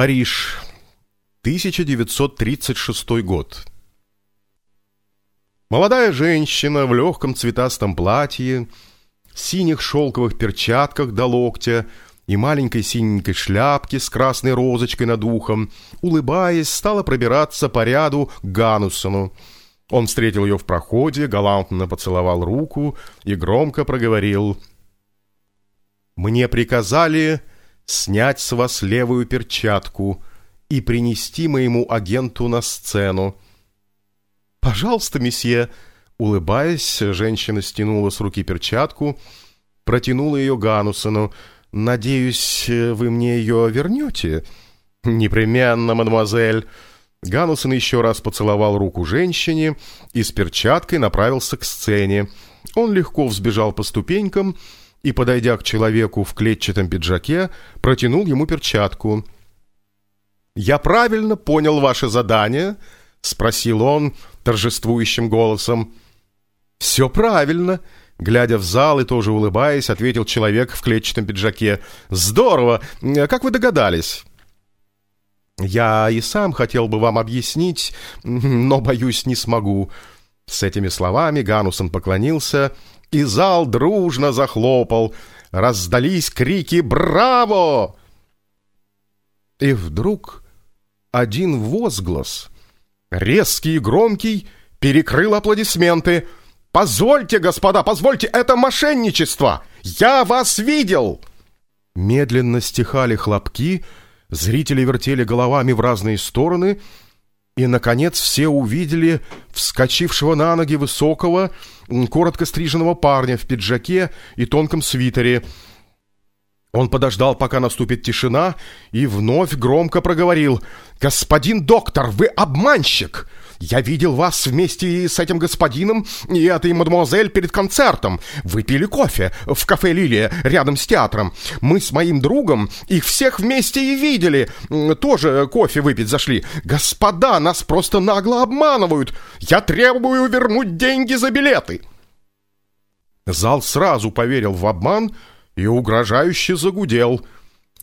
Париж, 1936 год. Молодая женщина в легком цветастом платье, синих шелковых перчатках до локтя и маленькой синенькой шляпке с красной розочкой над ухом, улыбаясь, стала пробираться по ряду к Ганусону. Он встретил ее в проходе, галантно поцеловал руку и громко проговорил «Мне приказали снять с вас левую перчатку и принести моему агенту на сцену. «Пожалуйста, месье!» Улыбаясь, женщина стянула с руки перчатку, протянула ее Ганусону. «Надеюсь, вы мне ее вернете?» «Непременно, мадемуазель!» Ганусон еще раз поцеловал руку женщине и с перчаткой направился к сцене. Он легко взбежал по ступенькам и, подойдя к человеку в клетчатом пиджаке, протянул ему перчатку. «Я правильно понял ваше задание?» — спросил он торжествующим голосом. «Все правильно», — глядя в зал и тоже улыбаясь, ответил человек в клетчатом пиджаке. «Здорово! Как вы догадались?» «Я и сам хотел бы вам объяснить, но, боюсь, не смогу». С этими словами Ганусон поклонился и зал дружно захлопал. Раздались крики «Браво!» И вдруг один возглас, резкий и громкий, перекрыл аплодисменты. «Позвольте, господа, позвольте, это мошенничество! Я вас видел!» Медленно стихали хлопки, зрители вертели головами в разные стороны — и, наконец, все увидели вскочившего на ноги высокого, коротко стриженного парня в пиджаке и тонком свитере. Он подождал, пока наступит тишина, и вновь громко проговорил «Господин доктор, вы обманщик! Я видел вас вместе с этим господином и этой мадемуазель перед концертом. Вы пили кофе в кафе «Лилия» рядом с театром. Мы с моим другом их всех вместе и видели. Тоже кофе выпить зашли. Господа, нас просто нагло обманывают. Я требую вернуть деньги за билеты». Зал сразу поверил в обман и угрожающе загудел –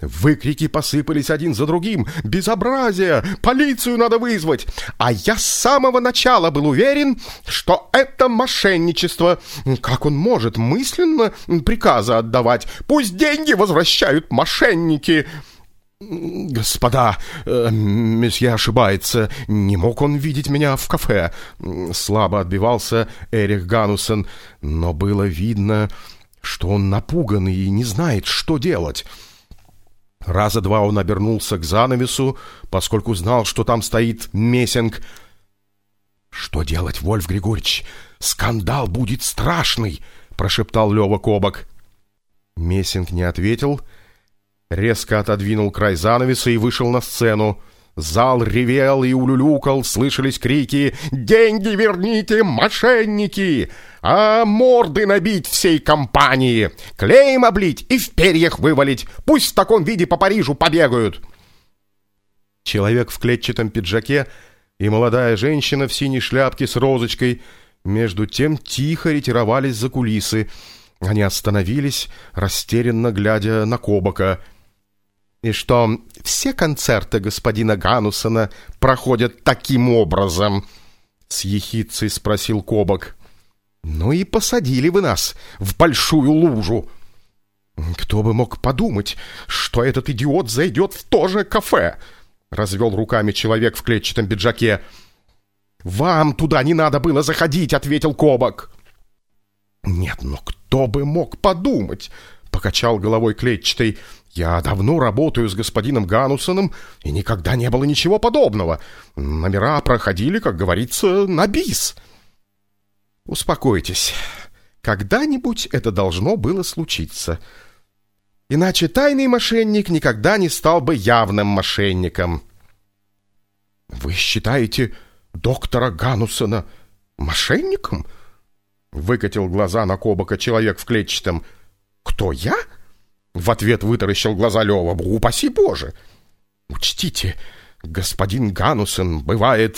Выкрики посыпались один за другим. «Безобразие! Полицию надо вызвать!» А я с самого начала был уверен, что это мошенничество. Как он может мысленно приказы отдавать? Пусть деньги возвращают мошенники!» «Господа, э, месье ошибается. Не мог он видеть меня в кафе?» Слабо отбивался Эрих Ганусен, но было видно, что он напуган и не знает, что делать. Раза два он обернулся к занавесу, поскольку знал, что там стоит Мессинг. «Что делать, Вольф Григорьевич? Скандал будет страшный!» — прошептал Лева Кобок. Мессинг не ответил, резко отодвинул край занавеса и вышел на сцену. Зал ревел и улюлюкал, слышались крики «Деньги верните, мошенники!» «А морды набить всей компании! Клеем облить и в перьях вывалить! Пусть в таком виде по Парижу побегают!» Человек в клетчатом пиджаке и молодая женщина в синей шляпке с розочкой между тем тихо ретировались за кулисы. Они остановились, растерянно глядя на Кобака — и что все концерты господина Ганусона проходят таким образом? С ехицей спросил Кобок. Ну и посадили вы нас в большую лужу. Кто бы мог подумать, что этот идиот зайдет в то же кафе? Развел руками человек в клетчатом пиджаке. «Вам туда не надо было заходить», — ответил Кобок. «Нет, но кто бы мог подумать?» — покачал головой клетчатый. Я давно работаю с господином Ганусоном, и никогда не было ничего подобного. Номера проходили, как говорится, на бис. Успокойтесь. Когда-нибудь это должно было случиться. Иначе тайный мошенник никогда не стал бы явным мошенником. Вы считаете доктора Ганусона мошенником? Выкатил глаза на Кобака человек в клетчатом. Кто я? — в ответ вытаращил глаза Лева. «Упаси Боже!» «Учтите, господин Ганусен бывает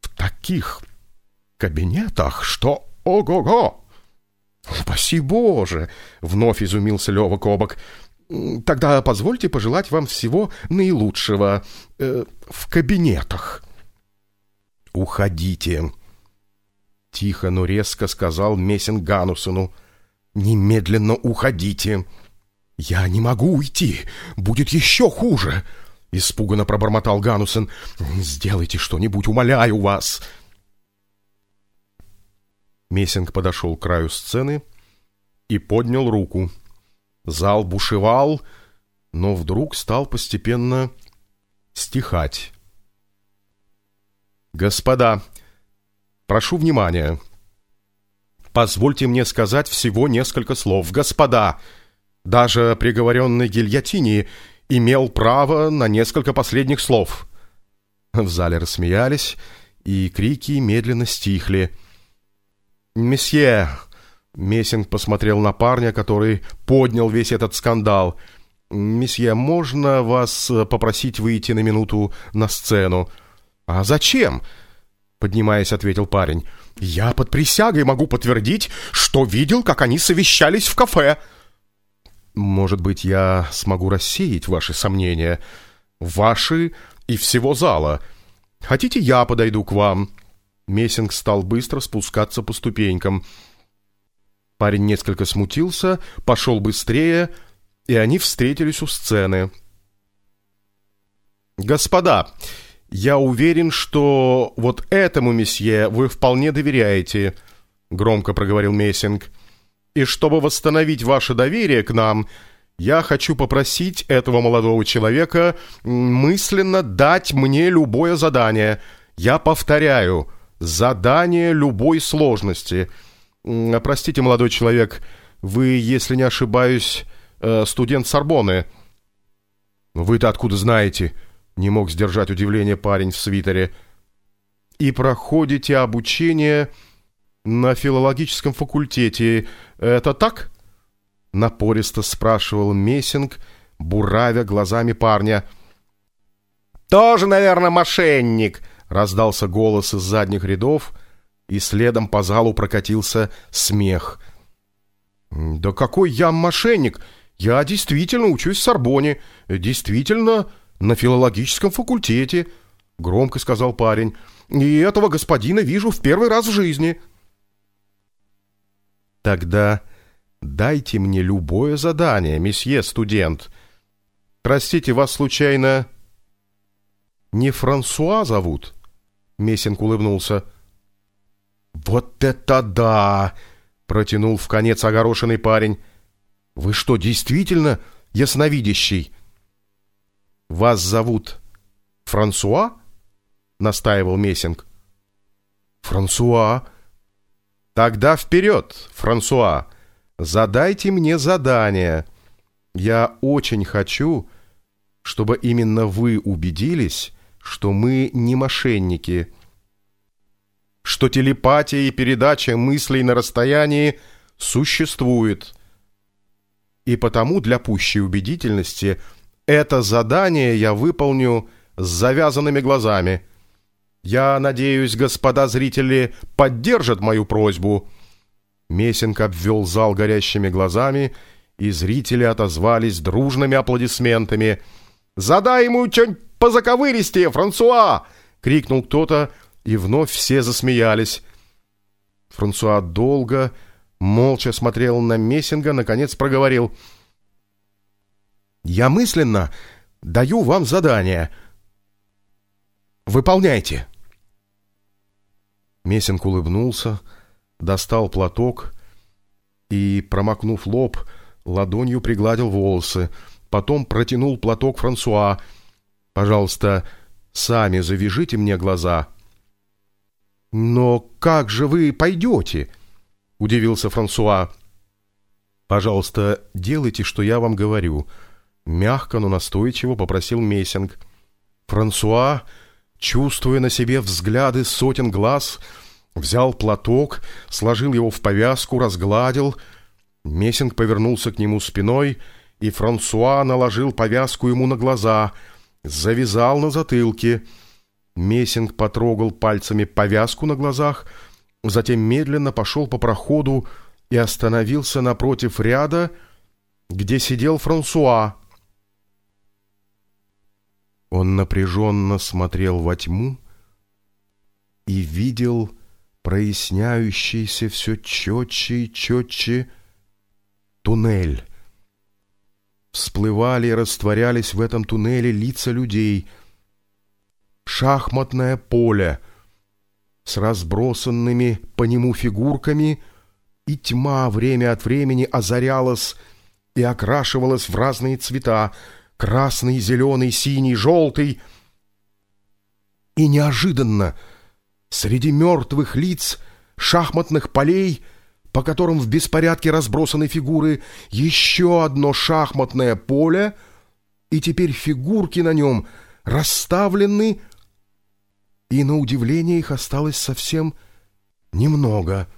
в таких кабинетах, что ого-го!» «Упаси Боже!» — вновь изумился Лева Кобок. Тогда позвольте пожелать вам всего наилучшего э, в кабинетах. Уходите, тихо, но резко сказал Мессин Ганусону. Немедленно уходите. Я не могу уйти, будет еще хуже. Испуганно пробормотал Ганусен. Сделайте что-нибудь, умоляю вас. Мессинг подошел к краю сцены и поднял руку. Зал бушевал, но вдруг стал постепенно стихать. «Господа, прошу внимания. Позвольте мне сказать всего несколько слов. Господа, даже приговоренный гильотине имел право на несколько последних слов». В зале рассмеялись, и крики медленно стихли. «Месье, Мессинг посмотрел на парня, который поднял весь этот скандал. «Месье, можно вас попросить выйти на минуту на сцену?» «А зачем?» Поднимаясь, ответил парень. «Я под присягой могу подтвердить, что видел, как они совещались в кафе». «Может быть, я смогу рассеять ваши сомнения? Ваши и всего зала. Хотите, я подойду к вам?» Мессинг стал быстро спускаться по ступенькам. Парень несколько смутился, пошел быстрее, и они встретились у сцены. «Господа, я уверен, что вот этому месье вы вполне доверяете», — громко проговорил Мессинг. «И чтобы восстановить ваше доверие к нам, я хочу попросить этого молодого человека мысленно дать мне любое задание. Я повторяю, задание любой сложности». «Простите, молодой человек, вы, если не ошибаюсь, э, студент Сорбоны». «Вы-то откуда знаете?» — не мог сдержать удивление парень в свитере. «И проходите обучение на филологическом факультете. Это так?» Напористо спрашивал Мессинг, буравя глазами парня. «Тоже, наверное, мошенник!» — раздался голос из задних рядов — и следом по залу прокатился смех. «Да какой я мошенник! Я действительно учусь в Сорбоне, действительно на филологическом факультете», — громко сказал парень. «И этого господина вижу в первый раз в жизни». «Тогда дайте мне любое задание, месье студент. Простите, вас случайно не Франсуа зовут?» Мессинг улыбнулся. «Вот это да!» — протянул в конец огорошенный парень. «Вы что, действительно ясновидящий?» «Вас зовут Франсуа?» — настаивал Мессинг. «Франсуа?» «Тогда вперед, Франсуа! Задайте мне задание. Я очень хочу, чтобы именно вы убедились, что мы не мошенники» что телепатия и передача мыслей на расстоянии существует. И потому для пущей убедительности это задание я выполню с завязанными глазами. Я надеюсь, господа зрители поддержат мою просьбу. Месенко обвел зал горящими глазами, и зрители отозвались дружными аплодисментами. «Задай ему что-нибудь позаковыристее, Франсуа!» — крикнул кто-то, и вновь все засмеялись. Франсуа долго, молча смотрел на Мессинга, наконец проговорил. «Я мысленно даю вам задание. Выполняйте!» Мессинг улыбнулся, достал платок и, промокнув лоб, ладонью пригладил волосы. Потом протянул платок Франсуа. «Пожалуйста, сами завяжите мне глаза». «Но как же вы пойдете?» — удивился Франсуа. «Пожалуйста, делайте, что я вам говорю», — мягко, но настойчиво попросил Мессинг. Франсуа, чувствуя на себе взгляды сотен глаз, взял платок, сложил его в повязку, разгладил. Мессинг повернулся к нему спиной, и Франсуа наложил повязку ему на глаза, завязал на затылке — Мессинг потрогал пальцами повязку на глазах, затем медленно пошел по проходу и остановился напротив ряда, где сидел Франсуа. Он напряженно смотрел во тьму и видел проясняющийся все четче и четче туннель. Всплывали и растворялись в этом туннеле лица людей. Шахматное поле с разбросанными по нему фигурками, и тьма время от времени озарялась и окрашивалась в разные цвета — красный, зеленый, синий, желтый. И неожиданно среди мертвых лиц шахматных полей — по которым в беспорядке разбросаны фигуры, еще одно шахматное поле, и теперь фигурки на нем расставлены, и на удивление их осталось совсем немного.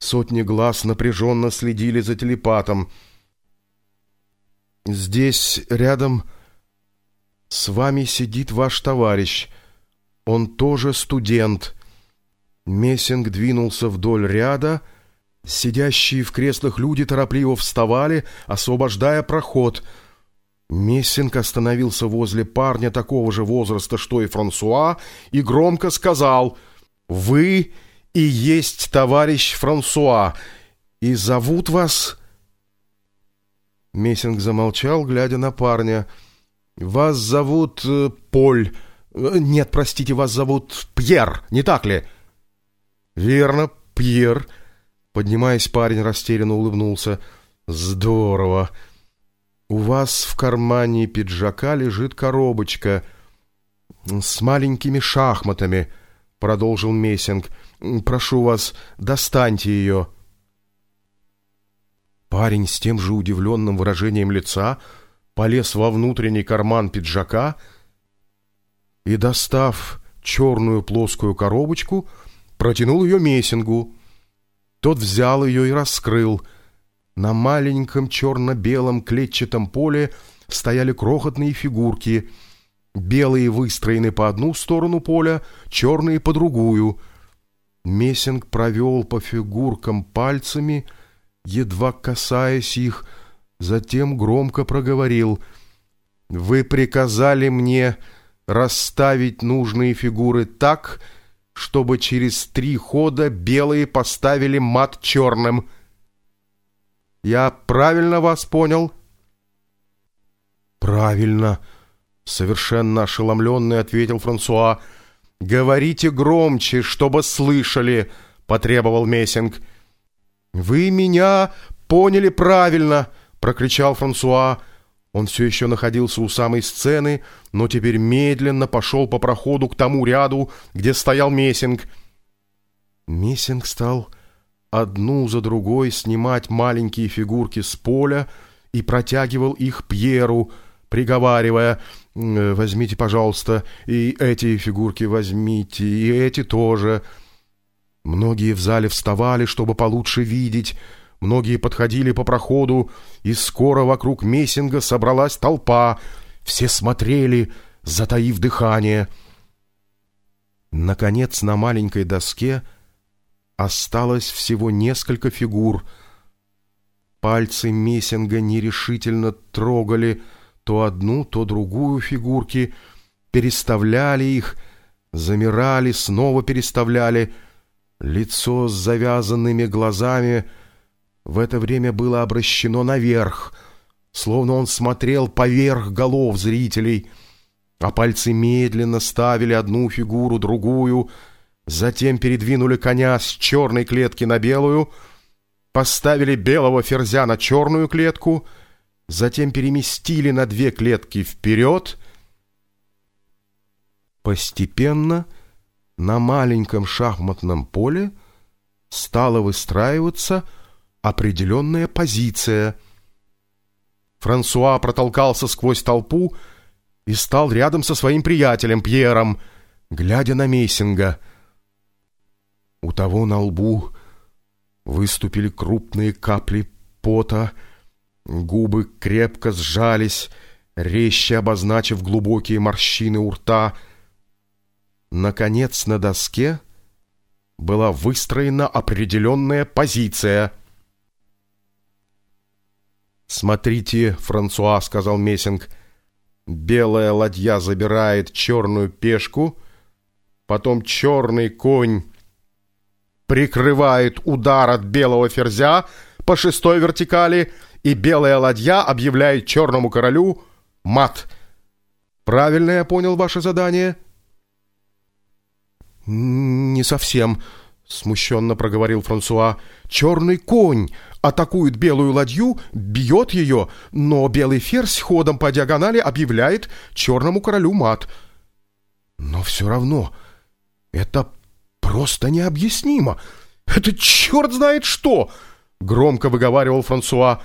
Сотни глаз напряженно следили за телепатом. «Здесь рядом с вами сидит ваш товарищ. Он тоже студент». Мессинг двинулся вдоль ряда. Сидящие в креслах люди торопливо вставали, освобождая проход. Мессинг остановился возле парня такого же возраста, что и Франсуа, и громко сказал «Вы и есть товарищ Франсуа, и зовут вас...» Мессинг замолчал, глядя на парня. «Вас зовут э, Поль. Э, нет, простите, вас зовут Пьер, не так ли?» «Верно, Пьер!» Поднимаясь, парень растерянно улыбнулся. «Здорово! У вас в кармане пиджака лежит коробочка с маленькими шахматами», — продолжил Мессинг. «Прошу вас, достаньте ее». Парень с тем же удивленным выражением лица полез во внутренний карман пиджака и, достав черную плоскую коробочку, — протянул ее Мессингу. Тот взял ее и раскрыл. На маленьком черно-белом клетчатом поле стояли крохотные фигурки. Белые выстроены по одну сторону поля, черные по другую. Мессинг провел по фигуркам пальцами, едва касаясь их, затем громко проговорил. «Вы приказали мне расставить нужные фигуры так, чтобы через три хода белые поставили мат черным. Я правильно вас понял? Правильно, совершенно ошеломленный ответил Франсуа. Говорите громче, чтобы слышали, потребовал Мессинг. Вы меня поняли правильно, прокричал Франсуа. Он все еще находился у самой сцены, но теперь медленно пошел по проходу к тому ряду, где стоял Мессинг. Мессинг стал одну за другой снимать маленькие фигурки с поля и протягивал их Пьеру, приговаривая «Возьмите, пожалуйста, и эти фигурки возьмите, и эти тоже». Многие в зале вставали, чтобы получше видеть, Многие подходили по проходу, и скоро вокруг Мессинга собралась толпа. Все смотрели, затаив дыхание. Наконец на маленькой доске осталось всего несколько фигур. Пальцы Мессинга нерешительно трогали то одну, то другую фигурки, переставляли их, замирали, снова переставляли. Лицо с завязанными глазами — в это время было обращено наверх, словно он смотрел поверх голов зрителей, а пальцы медленно ставили одну фигуру, другую, затем передвинули коня с черной клетки на белую, поставили белого ферзя на черную клетку, затем переместили на две клетки вперед. Постепенно на маленьком шахматном поле стало выстраиваться — определенная позиция. Франсуа протолкался сквозь толпу и стал рядом со своим приятелем Пьером, глядя на Мейсинга. У того на лбу выступили крупные капли пота, губы крепко сжались, резче обозначив глубокие морщины у рта. Наконец на доске была выстроена определенная позиция — «Смотрите, Франсуа», — сказал Мессинг, — «белая ладья забирает черную пешку, потом черный конь прикрывает удар от белого ферзя по шестой вертикали, и белая ладья объявляет черному королю мат. Правильно я понял ваше задание?» «Не совсем», — смущенно проговорил Франсуа. «Черный конь атакует белую ладью, бьет ее, но белый ферзь ходом по диагонали объявляет черному королю мат. Но все равно это просто необъяснимо. Это черт знает что!» — громко выговаривал Франсуа.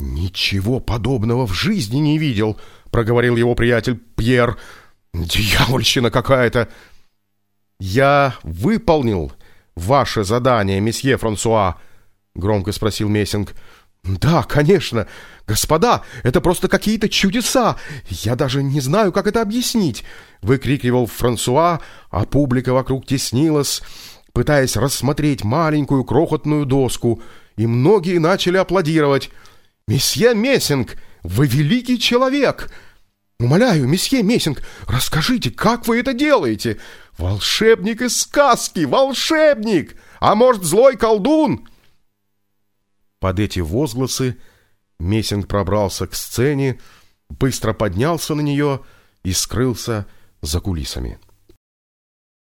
«Ничего подобного в жизни не видел», — проговорил его приятель Пьер. «Дьявольщина какая-то!» «Я выполнил ваше задание, месье Франсуа?» — громко спросил Мессинг. «Да, конечно. Господа, это просто какие-то чудеса. Я даже не знаю, как это объяснить!» — выкрикивал Франсуа, а публика вокруг теснилась, пытаясь рассмотреть маленькую крохотную доску, и многие начали аплодировать. «Месье Мессинг, вы великий человек!» «Умоляю, месье Мессинг, расскажите, как вы это делаете? Волшебник из сказки! Волшебник! А может, злой колдун?» Под эти возгласы Мессинг пробрался к сцене, быстро поднялся на нее и скрылся за кулисами.